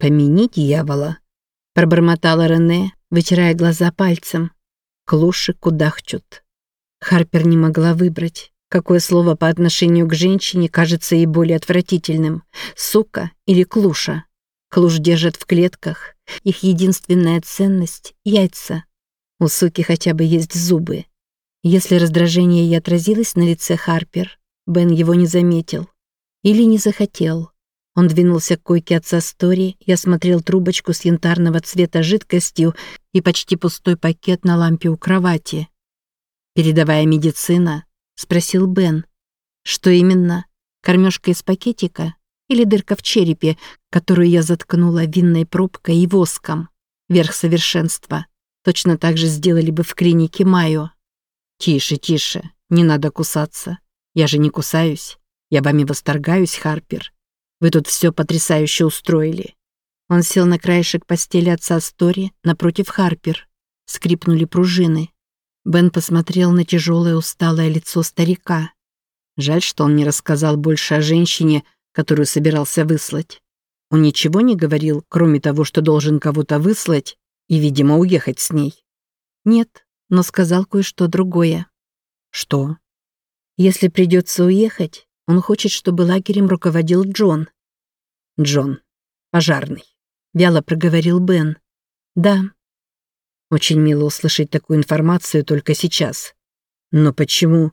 «Помяни дьявола», — пробормотала Рене, вытирая глаза пальцем. Клуши кудахчут. Харпер не могла выбрать, какое слово по отношению к женщине кажется ей более отвратительным — сука или клуша. Клуш держат в клетках, их единственная ценность — яйца. У суки хотя бы есть зубы. Если раздражение и отразилось на лице Харпер, Бен его не заметил. Или не захотел. Он двинулся к койке отца Стори и осмотрел трубочку с янтарного цвета жидкостью и почти пустой пакет на лампе у кровати. «Передовая медицина?» — спросил Бен. «Что именно? Кормежка из пакетика? Или дырка в черепе, которую я заткнула винной пробкой и воском? Верх совершенства. Точно так же сделали бы в клинике Майо». «Тише, тише, не надо кусаться. Я же не кусаюсь. Я вами восторгаюсь, Харпер. Вы тут все потрясающе устроили». Он сел на краешек постели отца Стори напротив Харпер. Скрипнули пружины. Бен посмотрел на тяжелое усталое лицо старика. Жаль, что он не рассказал больше о женщине, которую собирался выслать. Он ничего не говорил, кроме того, что должен кого-то выслать и, видимо, уехать с ней. Нет, но сказал кое-что другое. Что? Если придется уехать, он хочет, чтобы лагерем руководил Джон. Джон. Пожарный. Вяло проговорил Бен. Да. Очень мило услышать такую информацию только сейчас. Но почему?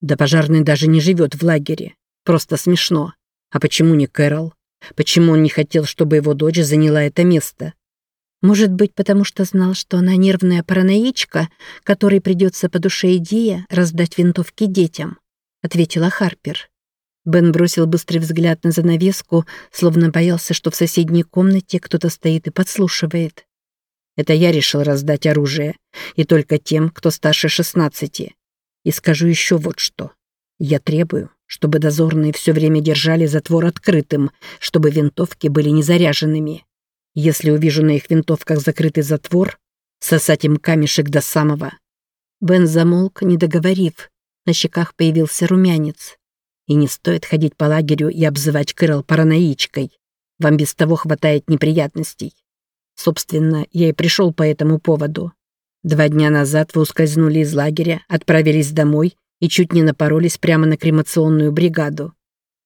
Да пожарный даже не живет в лагере. Просто смешно. А почему не Кэрол? Почему он не хотел, чтобы его дочь заняла это место? Может быть, потому что знал, что она нервная параноичка, которой придется по душе идея раздать винтовки детям, ответила Харпер. Бен бросил быстрый взгляд на занавеску, словно боялся, что в соседней комнате кто-то стоит и подслушивает. Это я решил раздать оружие, и только тем, кто старше 16. И скажу еще вот что. Я требую, чтобы дозорные все время держали затвор открытым, чтобы винтовки были не заряженными. Если увижу на их винтовках закрытый затвор, сосать им камешек до самого. Бен замолк, не договорив. На щеках появился румянец. И не стоит ходить по лагерю и обзывать Кэрол параноичкой. Вам без того хватает неприятностей. Собственно, я и пришел по этому поводу. Два дня назад вы ускользнули из лагеря, отправились домой и чуть не напоролись прямо на кремационную бригаду.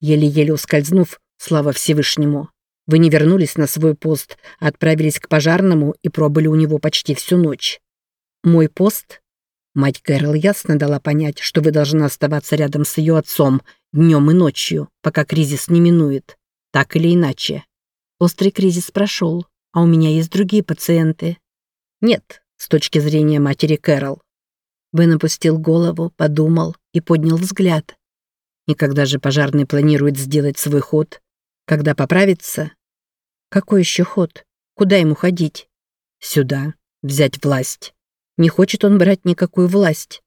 Еле-еле ускользнув, слава Всевышнему, вы не вернулись на свой пост, а отправились к пожарному и пробыли у него почти всю ночь. Мой пост? Мать Кэрол ясно дала понять, что вы должны оставаться рядом с ее отцом днем и ночью, пока кризис не минует. Так или иначе. Острый кризис прошел, а у меня есть другие пациенты. Нет, с точки зрения матери Кэрол. Бен опустил голову, подумал и поднял взгляд. И когда же пожарный планирует сделать свой ход? Когда поправится? Какой еще ход? Куда ему ходить? Сюда. Взять власть. Не хочет он брать никакую власть.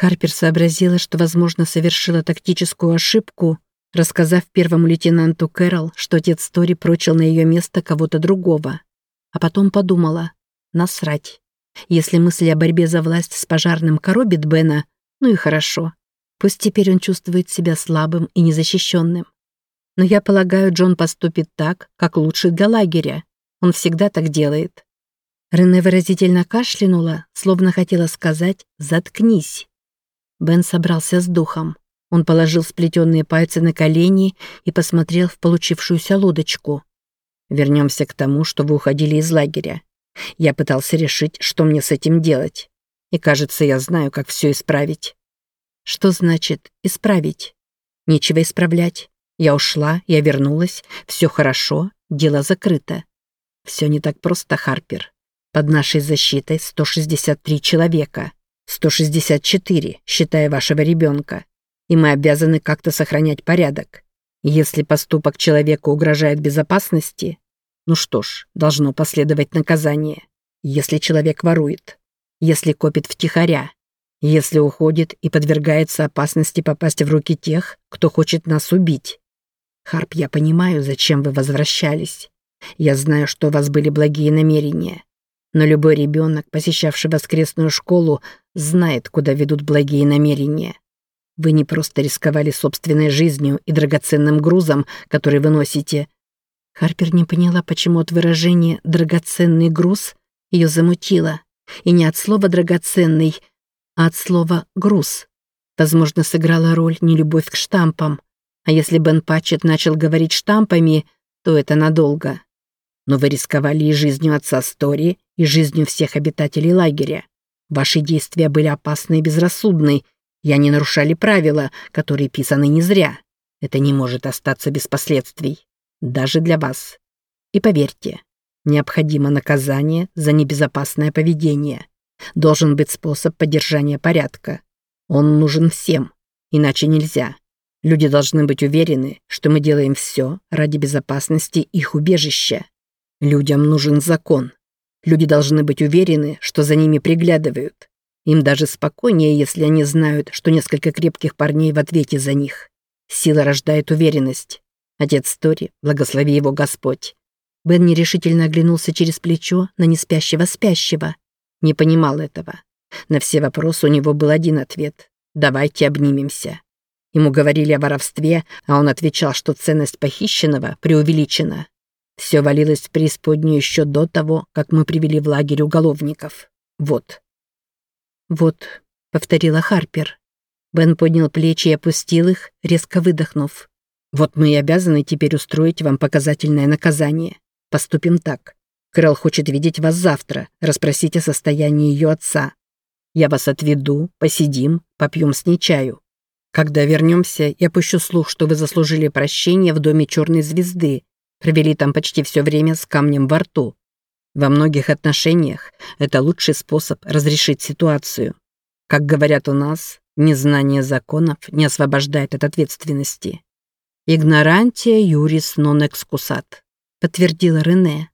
Харпер сообразила, что, возможно, совершила тактическую ошибку, рассказав первому лейтенанту Кэрол, что отец Тори прочил на ее место кого-то другого. А потом подумала, насрать. Если мысли о борьбе за власть с пожарным коробит Бена, ну и хорошо. Пусть теперь он чувствует себя слабым и незащищенным. Но я полагаю, Джон поступит так, как лучше для лагеря. Он всегда так делает. Рене выразительно кашлянула, словно хотела сказать «заткнись». Бен собрался с духом. Он положил сплетенные пальцы на колени и посмотрел в получившуюся лодочку. Вернемся к тому, что вы уходили из лагеря. Я пытался решить, что мне с этим делать. И кажется, я знаю, как все исправить. Что значит «исправить»? Нечего исправлять. Я ушла, я вернулась, все хорошо, дело закрыто. Все не так просто, Харпер. Под нашей защитой 163 человека. 164, считая вашего ребенка. И мы обязаны как-то сохранять порядок. Если поступок человека угрожает безопасности, ну что ж, должно последовать наказание. Если человек ворует, если копит втихаря, если уходит и подвергается опасности попасть в руки тех, кто хочет нас убить. Харп, я понимаю, зачем вы возвращались. Я знаю, что у вас были благие намерения. Но любой ребенок, посещавший воскресную школу, знает, куда ведут благие намерения. Вы не просто рисковали собственной жизнью и драгоценным грузом, который вы носите. Харпер не поняла, почему от выражения «драгоценный груз» ее замутило. И не от слова «драгоценный», а от слова «груз». Возможно, сыграла роль нелюбовь к штампам. А если Бен Патчет начал говорить штампами, то это надолго. Но вы рисковали и жизнью отца Стори, и жизнью всех обитателей лагеря. Ваши действия были опасны и безрассудны, и они нарушали правила, которые писаны не зря. Это не может остаться без последствий. Даже для вас. И поверьте, необходимо наказание за небезопасное поведение. Должен быть способ поддержания порядка. Он нужен всем, иначе нельзя. Люди должны быть уверены, что мы делаем все ради безопасности их убежища. Людям нужен закон. Люди должны быть уверены, что за ними приглядывают. Им даже спокойнее, если они знают, что несколько крепких парней в ответе за них. Сила рождает уверенность. Отец Тори, благослови его Господь. Бен нерешительно оглянулся через плечо на неспящего спящего. Не понимал этого. На все вопросы у него был один ответ. «Давайте обнимемся». Ему говорили о воровстве, а он отвечал, что ценность похищенного преувеличена. Все валилось в преисподнюю еще до того, как мы привели в лагерь уголовников. Вот. «Вот», — повторила Харпер. Бен поднял плечи и опустил их, резко выдохнув. «Вот мы и обязаны теперь устроить вам показательное наказание. Поступим так. Крэл хочет видеть вас завтра, расспросить о состоянии ее отца. Я вас отведу, посидим, попьем с ней чаю. Когда вернемся, я пущу слух, что вы заслужили прощение в доме Черной звезды. Провели там почти все время с камнем во рту. Во многих отношениях это лучший способ разрешить ситуацию. Как говорят у нас, незнание законов не освобождает от ответственности. «Игнорантия юрис нон экскусат», — подтвердила Рене.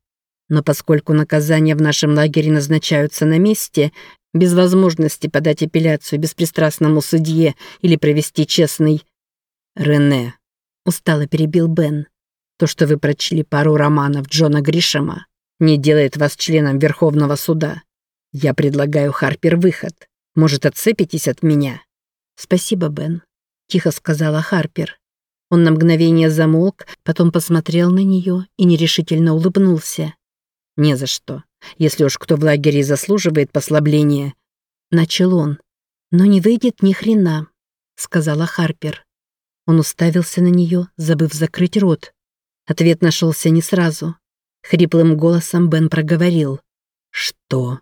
Но поскольку наказания в нашем лагере назначаются на месте, без возможности подать апелляцию беспристрастному судье или провести честный... Рене, устало перебил Бен. То, что вы прочли пару романов Джона Гришема, не делает вас членом Верховного суда. Я предлагаю Харпер выход. Может, отцепитесь от меня?» «Спасибо, Бен», — тихо сказала Харпер. Он на мгновение замолк, потом посмотрел на нее и нерешительно улыбнулся. «Не за что. Если уж кто в лагере заслуживает послабления, начал он. Но не выйдет ни хрена, сказала Харпер. Он уставился на нее, забыв закрыть рот. Ответ нашелся не сразу. Хриплым голосом Бен проговорил. «Что?»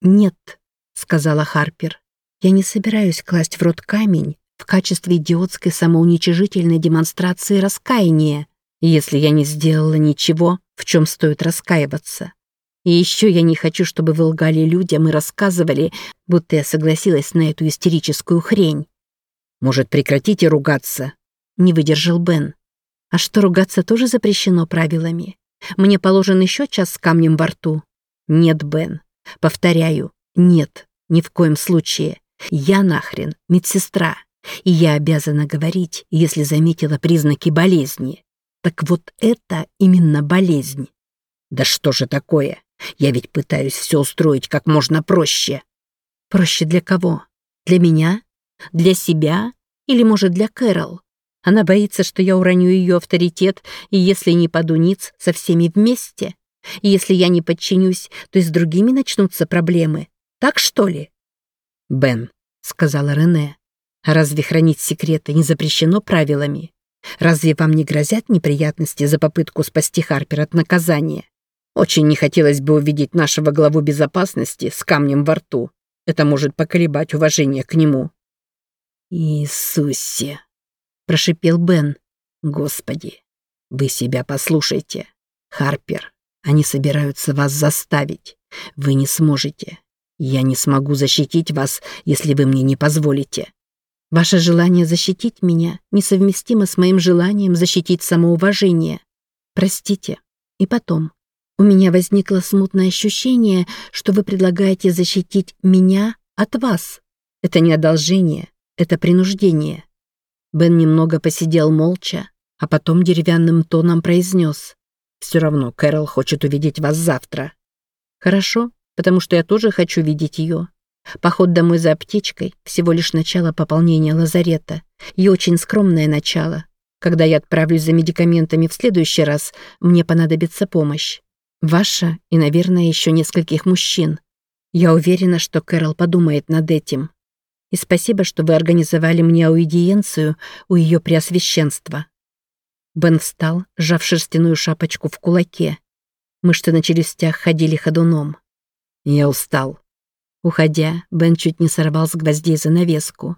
«Нет», — сказала Харпер. «Я не собираюсь класть в рот камень в качестве идиотской самоуничижительной демонстрации раскаяния, если я не сделала ничего, в чем стоит раскаиваться. И еще я не хочу, чтобы вы лгали людям и рассказывали, будто я согласилась на эту истерическую хрень. Может, прекратите ругаться? Не выдержал Бен. А что, ругаться тоже запрещено правилами? Мне положен еще час с камнем во рту? Нет, Бен. Повторяю, нет, ни в коем случае. Я нахрен медсестра, и я обязана говорить, если заметила признаки болезни. Так вот это именно болезнь. Да что же такое? Я ведь пытаюсь все устроить как можно проще. Проще для кого? Для меня? Для себя? Или, может, для Кэрол? Она боится, что я уроню ее авторитет, и если не паду ниц, со всеми вместе. И если я не подчинюсь, то и с другими начнутся проблемы. Так что ли? «Бен», — сказала Рене, — «разве хранить секреты не запрещено правилами? Разве вам не грозят неприятности за попытку спасти Харпер от наказания? Очень не хотелось бы увидеть нашего главу безопасности с камнем во рту. Это может поколебать уважение к нему». «Иисусе!» — прошипел Бен. «Господи, вы себя послушайте. Харпер, они собираются вас заставить. Вы не сможете. Я не смогу защитить вас, если вы мне не позволите. Ваше желание защитить меня несовместимо с моим желанием защитить самоуважение. Простите. И потом, у меня возникло смутное ощущение, что вы предлагаете защитить меня от вас. Это не одолжение, это принуждение. Бен немного посидел молча, а потом деревянным тоном произнес. «Все равно Кэрол хочет увидеть вас завтра». «Хорошо, потому что я тоже хочу видеть ее. Поход домой за аптечкой – всего лишь начало пополнения лазарета. И очень скромное начало. Когда я отправлюсь за медикаментами в следующий раз, мне понадобится помощь. Ваша и, наверное, еще нескольких мужчин. Я уверена, что Кэрол подумает над этим. И спасибо, что вы организовали мне аудиенцию у ее преосвященства». Бен встал, сжав шерстяную шапочку в кулаке. Мышцы на челюстях ходили ходуном. «Я устал». Уходя, Бен чуть не сорвал с гвоздей занавеску.